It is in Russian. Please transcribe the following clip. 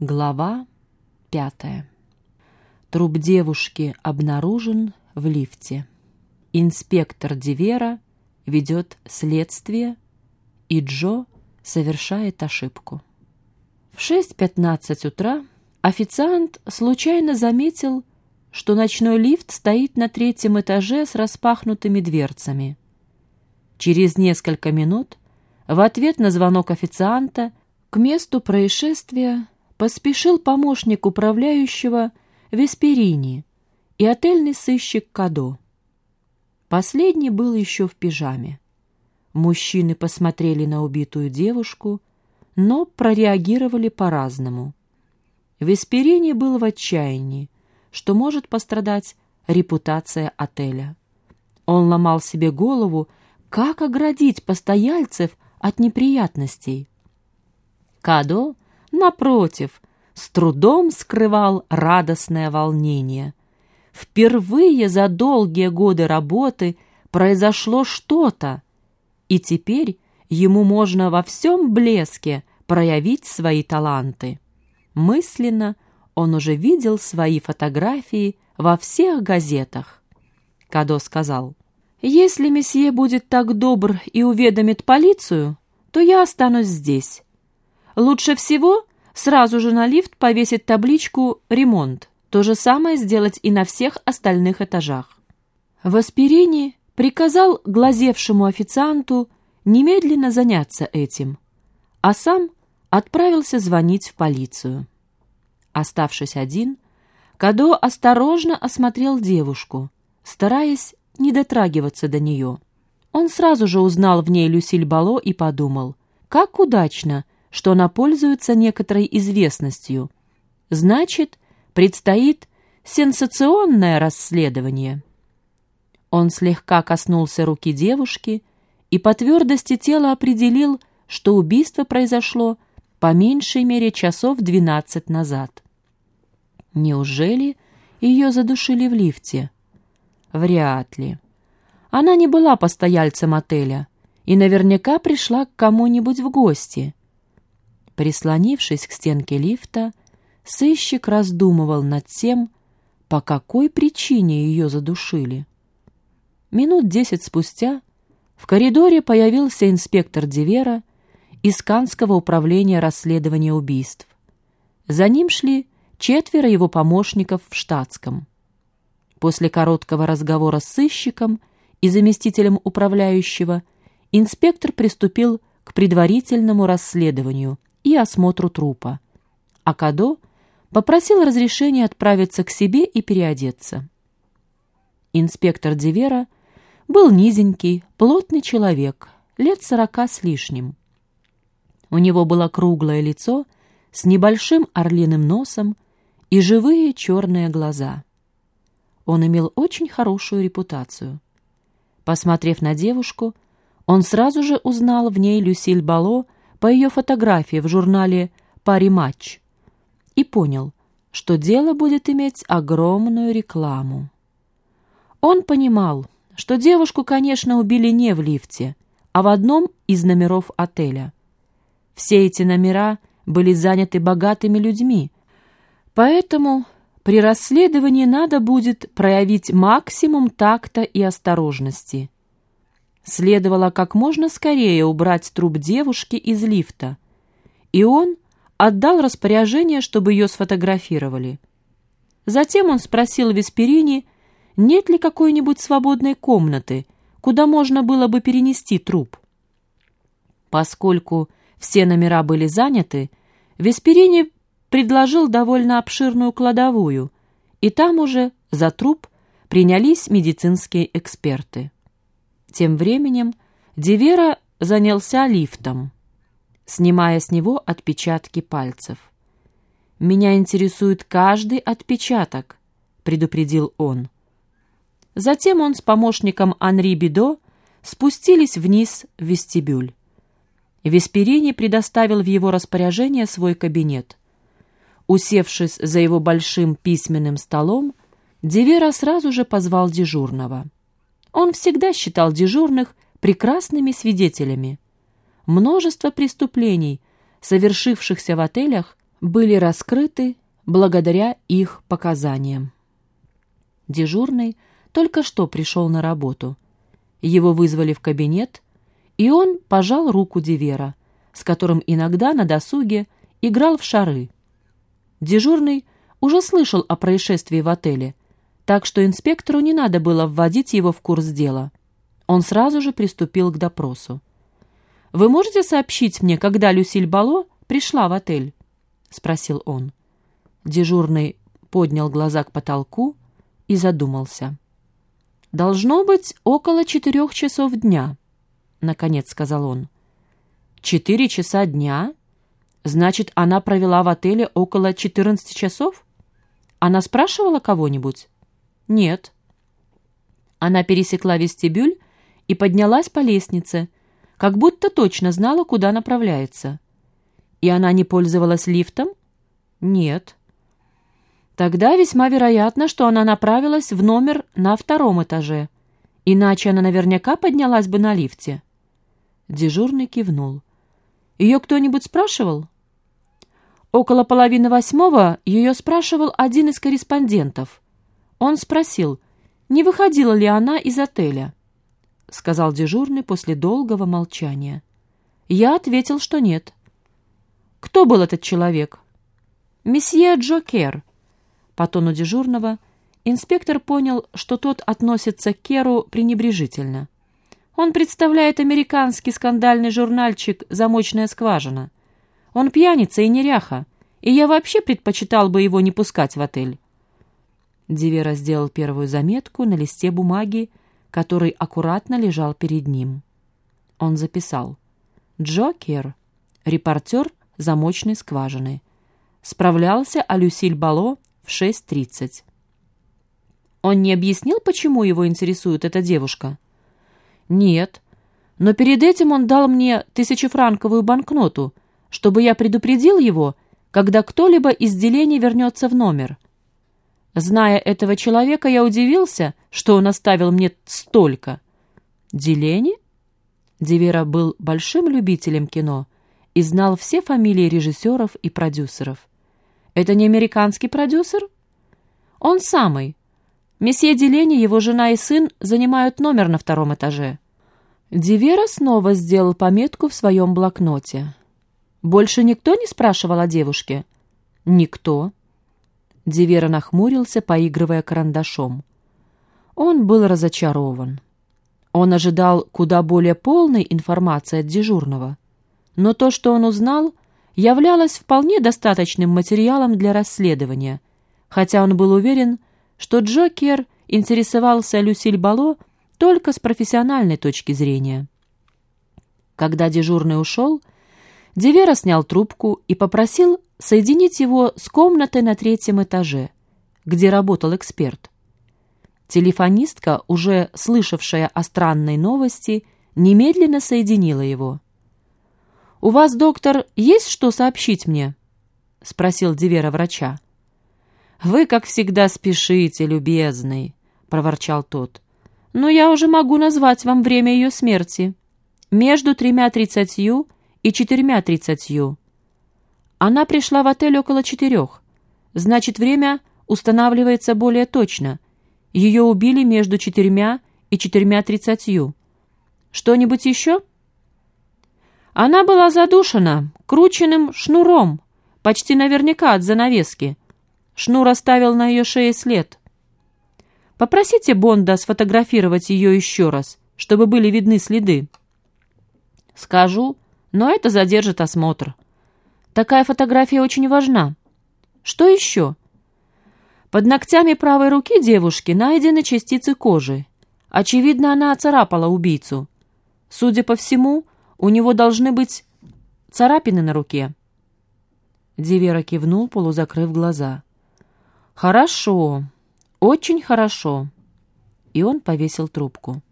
Глава пятая. Труп девушки обнаружен в лифте. Инспектор Дивера ведет следствие, и Джо совершает ошибку. В 6.15 утра официант случайно заметил, что ночной лифт стоит на третьем этаже с распахнутыми дверцами. Через несколько минут в ответ на звонок официанта к месту происшествия поспешил помощник управляющего Весперини и отельный сыщик Кадо. Последний был еще в пижаме. Мужчины посмотрели на убитую девушку, но прореагировали по-разному. Весперини был в отчаянии, что может пострадать репутация отеля. Он ломал себе голову, как оградить постояльцев от неприятностей. Кадо напротив, с трудом скрывал радостное волнение. Впервые за долгие годы работы произошло что-то, и теперь ему можно во всем блеске проявить свои таланты. Мысленно он уже видел свои фотографии во всех газетах. Кадо сказал, «Если месье будет так добр и уведомит полицию, то я останусь здесь. Лучше всего сразу же на лифт повесить табличку «Ремонт». То же самое сделать и на всех остальных этажах. Васпирини приказал глазевшему официанту немедленно заняться этим, а сам отправился звонить в полицию. Оставшись один, Кадо осторожно осмотрел девушку, стараясь не дотрагиваться до нее. Он сразу же узнал в ней Люсиль Бало и подумал, как удачно, что она пользуется некоторой известностью. Значит, предстоит сенсационное расследование. Он слегка коснулся руки девушки и по твердости тела определил, что убийство произошло по меньшей мере часов двенадцать назад. Неужели ее задушили в лифте? Вряд ли. Она не была постояльцем отеля и наверняка пришла к кому-нибудь в гости. Прислонившись к стенке лифта, сыщик раздумывал над тем, по какой причине ее задушили. Минут десять спустя в коридоре появился инспектор Дивера из Канского управления расследования убийств. За ним шли четверо его помощников в штатском. После короткого разговора с сыщиком и заместителем управляющего инспектор приступил к предварительному расследованию и осмотру трупа. А Кадо попросил разрешения отправиться к себе и переодеться. Инспектор Дивера был низенький, плотный человек, лет сорока с лишним. У него было круглое лицо с небольшим орлиным носом и живые черные глаза. Он имел очень хорошую репутацию. Посмотрев на девушку, он сразу же узнал в ней Люсиль Бало по ее фотографии в журнале «Пари Матч» и понял, что дело будет иметь огромную рекламу. Он понимал, что девушку, конечно, убили не в лифте, а в одном из номеров отеля. Все эти номера были заняты богатыми людьми, поэтому при расследовании надо будет проявить максимум такта и осторожности – Следовало как можно скорее убрать труп девушки из лифта. И он отдал распоряжение, чтобы ее сфотографировали. Затем он спросил Весперини, нет ли какой-нибудь свободной комнаты, куда можно было бы перенести труп. Поскольку все номера были заняты, Весперини предложил довольно обширную кладовую, и там уже за труп принялись медицинские эксперты. Тем временем Дивера занялся лифтом, снимая с него отпечатки пальцев. «Меня интересует каждый отпечаток», — предупредил он. Затем он с помощником Анри Бидо спустились вниз в вестибюль. Весперини предоставил в его распоряжение свой кабинет. Усевшись за его большим письменным столом, Дивера сразу же позвал дежурного. Он всегда считал дежурных прекрасными свидетелями. Множество преступлений, совершившихся в отелях, были раскрыты благодаря их показаниям. Дежурный только что пришел на работу. Его вызвали в кабинет, и он пожал руку Дивера, с которым иногда на досуге играл в шары. Дежурный уже слышал о происшествии в отеле, так что инспектору не надо было вводить его в курс дела. Он сразу же приступил к допросу. «Вы можете сообщить мне, когда Люсиль Бало пришла в отель?» — спросил он. Дежурный поднял глаза к потолку и задумался. «Должно быть около четырех часов дня», — наконец сказал он. «Четыре часа дня? Значит, она провела в отеле около четырнадцати часов? Она спрашивала кого-нибудь?» «Нет». Она пересекла вестибюль и поднялась по лестнице, как будто точно знала, куда направляется. И она не пользовалась лифтом? Нет. Тогда весьма вероятно, что она направилась в номер на втором этаже, иначе она наверняка поднялась бы на лифте. Дежурный кивнул. Ее кто-нибудь спрашивал? Около половины восьмого ее спрашивал один из корреспондентов. Он спросил, не выходила ли она из отеля. — сказал дежурный после долгого молчания. Я ответил, что нет. «Кто был этот человек?» «Месье Джокер». По тону дежурного инспектор понял, что тот относится к Керу пренебрежительно. Он представляет американский скандальный журнальчик «Замочная скважина». Он пьяница и неряха, и я вообще предпочитал бы его не пускать в отель. Дивера сделал первую заметку на листе бумаги, который аккуратно лежал перед ним. Он записал «Джокер, репортер замочной скважины. Справлялся о Люсиль Бало в 6.30». Он не объяснил, почему его интересует эта девушка? Нет, но перед этим он дал мне тысячефранковую банкноту, чтобы я предупредил его, когда кто-либо из делений вернется в номер. Зная этого человека, я удивился, что он оставил мне столько. Делени? Дивера был большим любителем кино и знал все фамилии режиссеров и продюсеров. Это не американский продюсер? Он самый. Месье Делени, его жена и сын занимают номер на втором этаже. Дивера снова сделал пометку в своем блокноте. Больше никто не спрашивал о девушке? Никто. Дивера нахмурился, поигрывая карандашом. Он был разочарован. Он ожидал куда более полной информации от дежурного. Но то, что он узнал, являлось вполне достаточным материалом для расследования, хотя он был уверен, что Джокер интересовался Люсиль Бало только с профессиональной точки зрения. Когда дежурный ушел, Дивера снял трубку и попросил соединить его с комнатой на третьем этаже, где работал эксперт. Телефонистка, уже слышавшая о странной новости, немедленно соединила его. «У вас, доктор, есть что сообщить мне?» — спросил Дивера врача. «Вы, как всегда, спешите, любезный», — проворчал тот. «Но я уже могу назвать вам время ее смерти. Между тремя тридцатью и четырьмя тридцатью. Она пришла в отель около четырех. Значит, время устанавливается более точно. Ее убили между четырьмя и четырьмя тридцатью. Что-нибудь еще? Она была задушена крученным шнуром, почти наверняка от занавески. Шнур оставил на ее шее след. Попросите Бонда сфотографировать ее еще раз, чтобы были видны следы. Скажу, но это задержит осмотр. Такая фотография очень важна. Что еще? Под ногтями правой руки девушки найдены частицы кожи. Очевидно, она оцарапала убийцу. Судя по всему, у него должны быть царапины на руке. Дивера кивнул, полузакрыв глаза. «Хорошо, очень хорошо». И он повесил трубку.